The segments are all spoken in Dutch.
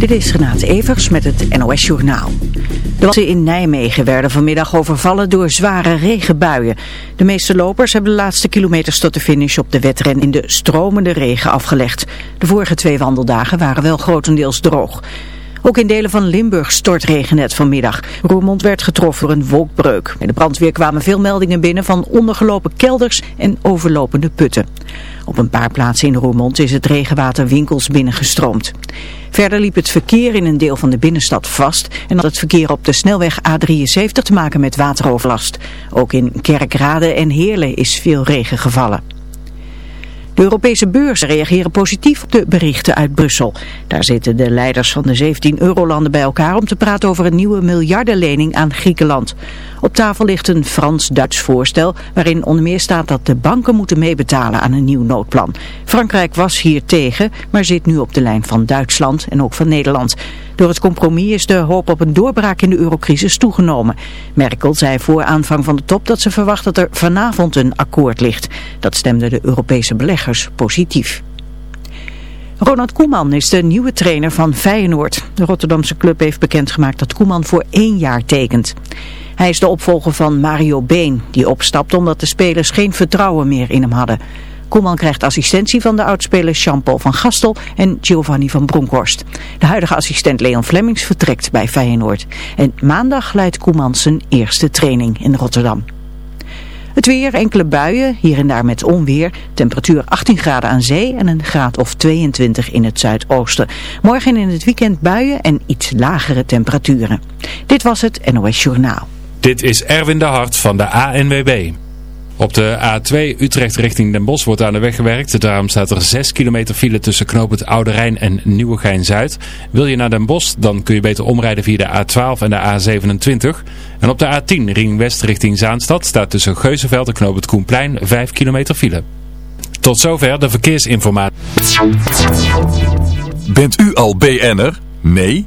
Dit is Renate Evers met het NOS Journaal. De wassen in Nijmegen werden vanmiddag overvallen door zware regenbuien. De meeste lopers hebben de laatste kilometers tot de finish op de wedren in de stromende regen afgelegd. De vorige twee wandeldagen waren wel grotendeels droog. Ook in delen van Limburg stortregen net vanmiddag. Roermond werd getroffen door een wolkbreuk. Bij de brandweer kwamen veel meldingen binnen van ondergelopen kelders en overlopende putten. Op een paar plaatsen in Roermond is het regenwater winkels binnengestroomd. Verder liep het verkeer in een deel van de binnenstad vast en had het verkeer op de snelweg A73 te maken met wateroverlast. Ook in Kerkrade en Heerlen is veel regen gevallen. De Europese beurzen reageren positief op de berichten uit Brussel. Daar zitten de leiders van de 17 eurolanden bij elkaar om te praten over een nieuwe miljardenlening aan Griekenland. Op tafel ligt een Frans-Duits voorstel waarin onder meer staat dat de banken moeten meebetalen aan een nieuw noodplan. Frankrijk was hier tegen, maar zit nu op de lijn van Duitsland en ook van Nederland. Door het compromis is de hoop op een doorbraak in de eurocrisis toegenomen. Merkel zei voor aanvang van de top dat ze verwacht dat er vanavond een akkoord ligt. Dat stemde de Europese beleggers positief. Ronald Koeman is de nieuwe trainer van Feyenoord. De Rotterdamse club heeft bekendgemaakt dat Koeman voor één jaar tekent. Hij is de opvolger van Mario Been, die opstapt omdat de spelers geen vertrouwen meer in hem hadden. Koeman krijgt assistentie van de oudspelers Jean-Paul van Gastel en Giovanni van Bronckhorst. De huidige assistent Leon Flemings vertrekt bij Feyenoord. En maandag leidt Koeman zijn eerste training in Rotterdam. Het weer, enkele buien, hier en daar met onweer. Temperatuur 18 graden aan zee en een graad of 22 in het zuidoosten. Morgen in het weekend buien en iets lagere temperaturen. Dit was het NOS Journaal. Dit is Erwin de Hart van de ANWB. Op de A2 Utrecht richting Den Bosch wordt aan de weg gewerkt. Daarom staat er 6 kilometer file tussen knoop het Oude Rijn en Nieuwegein-Zuid. Wil je naar Den Bosch, dan kun je beter omrijden via de A12 en de A27. En op de A10 ring west richting Zaanstad staat tussen Geuzenveld en knoop het Koenplein 5 kilometer file. Tot zover de verkeersinformatie. Bent u al BN'er? Nee?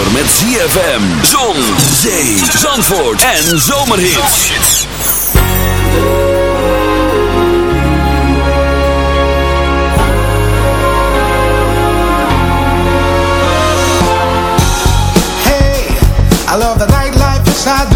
zomer met ZFM, zon, zee, zandvoort en zomerhits. Hey, I love the nightlife, yes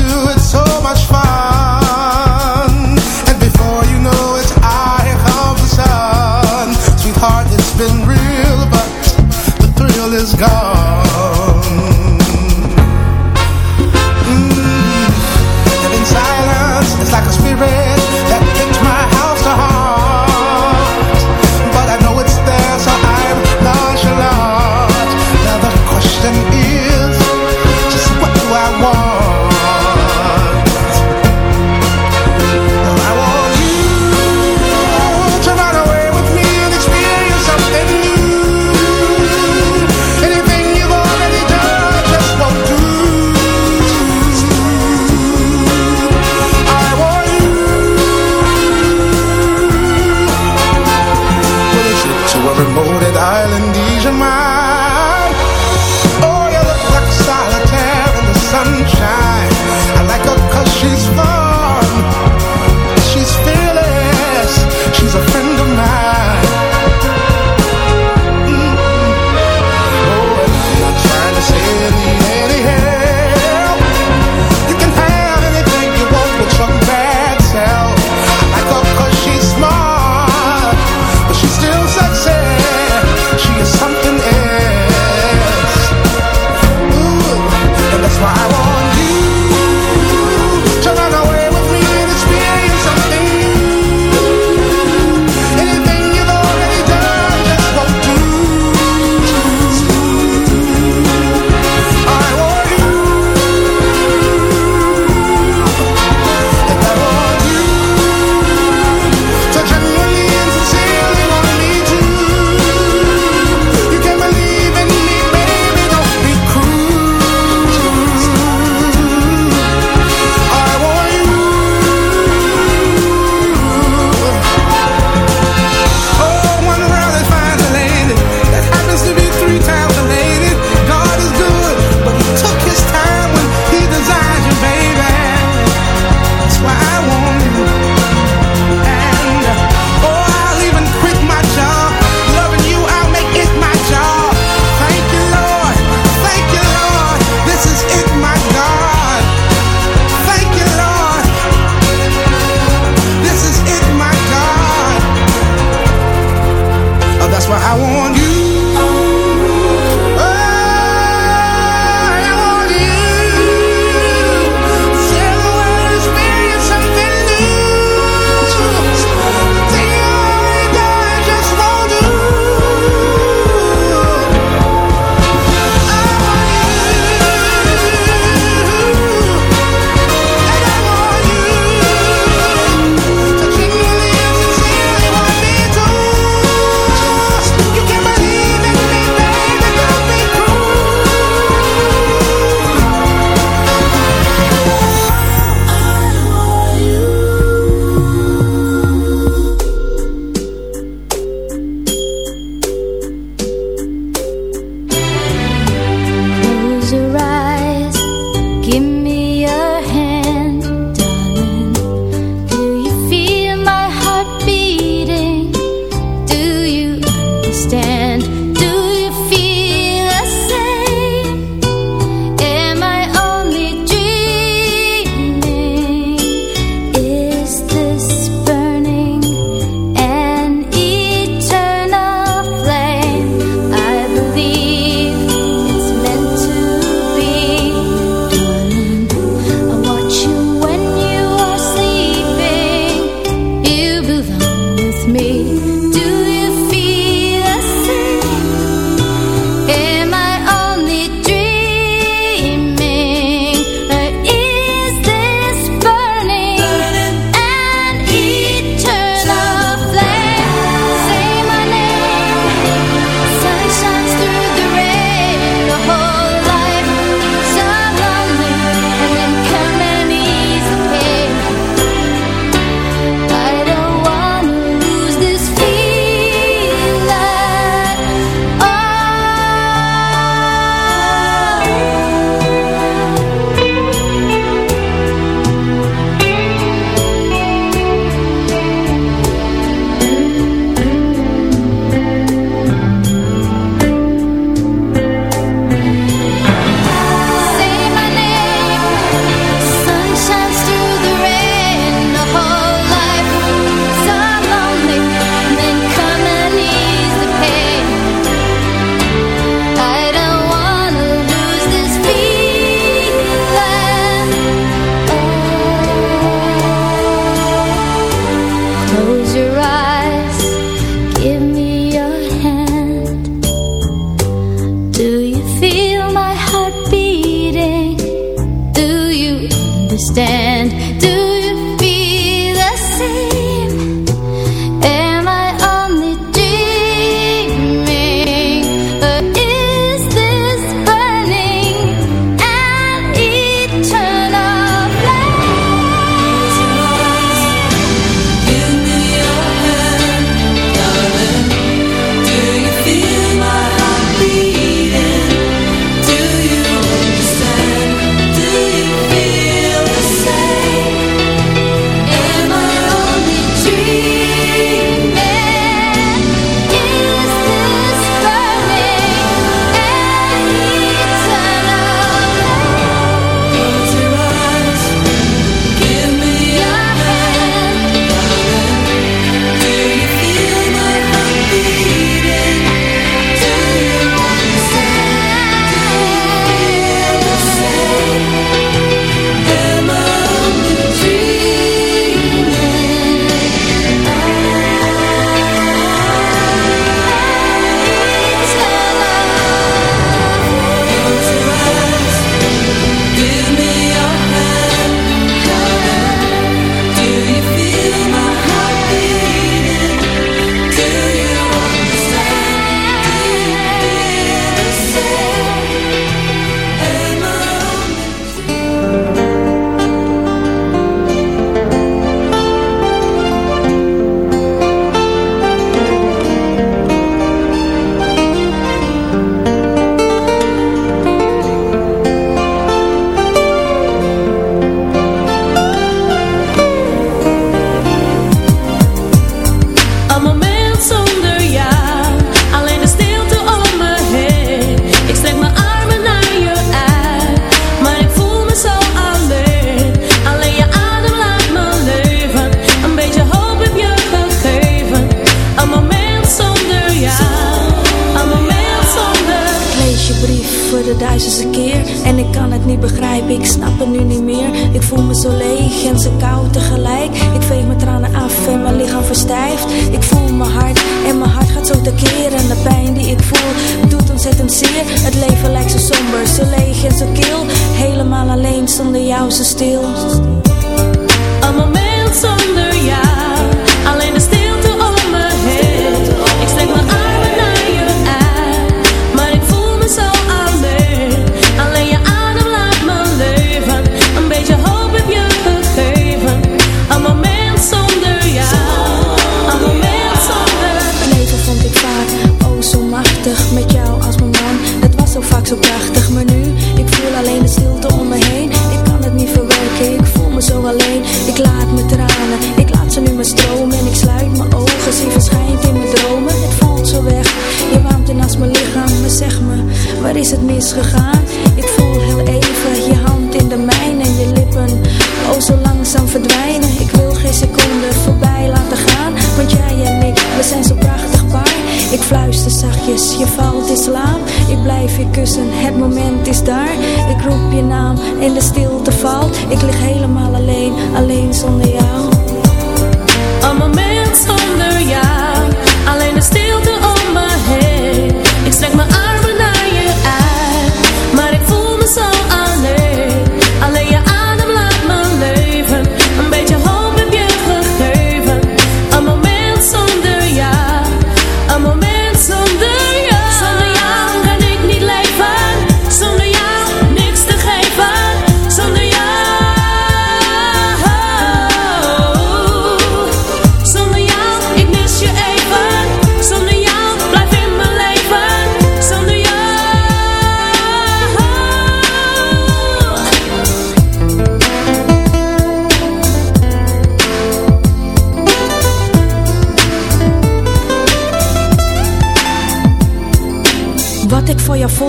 het misgegaan?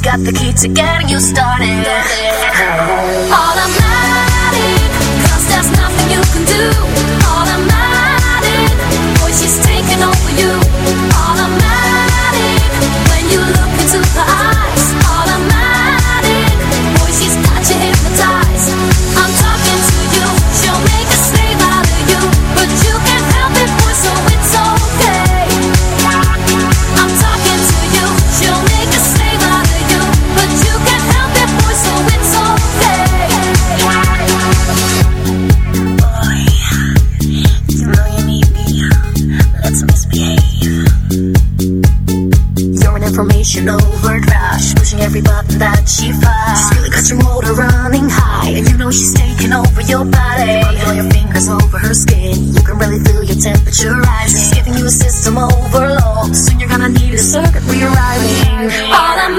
got the key to getting you started. she's taking over your body. All your fingers over her skin. You can really feel your temperature rising. She's giving you a system overload. Soon you're gonna need a circuit rewriting. All I'm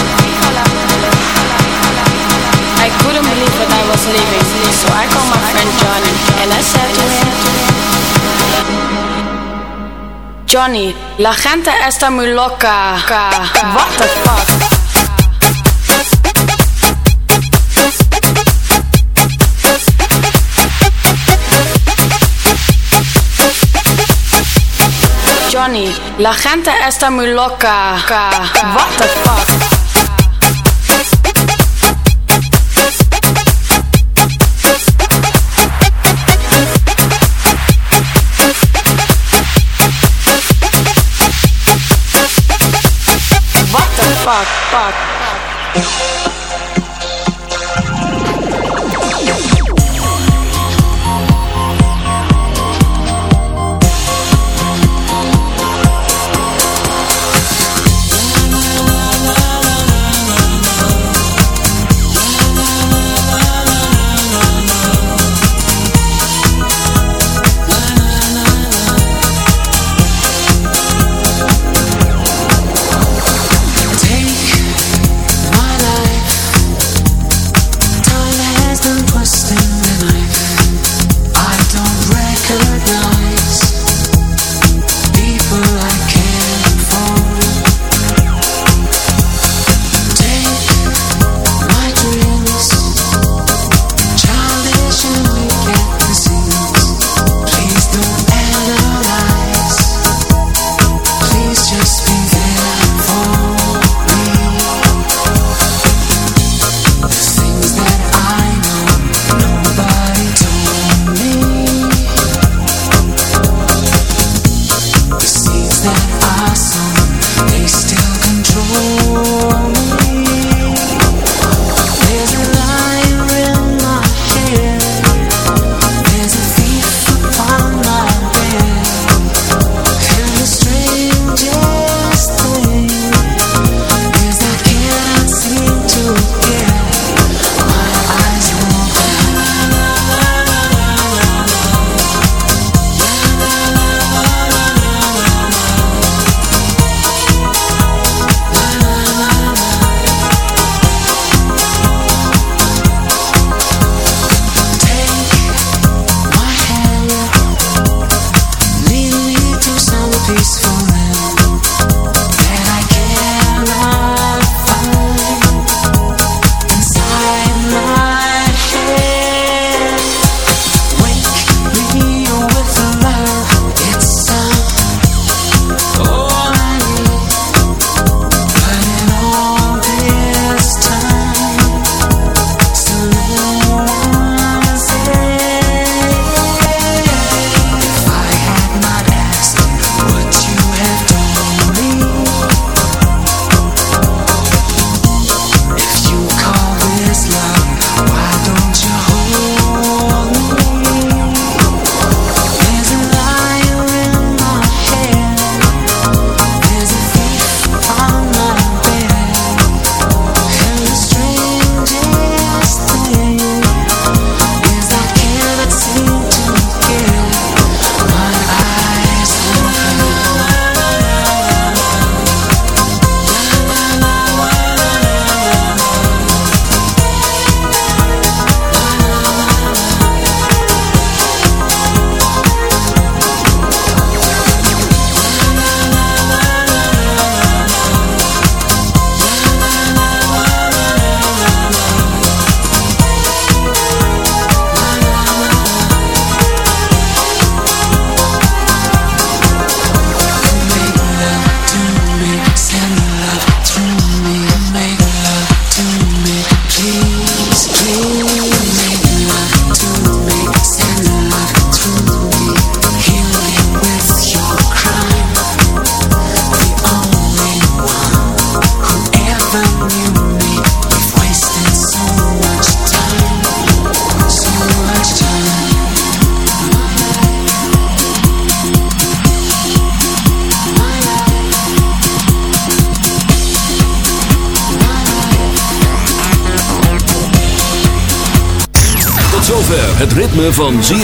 Couldn't believe what I was living, so I called my friend Johnny and I said. Johnny, la gente está muy loca. What the fuck? Johnny, la gente está muy loca. What the fuck? What the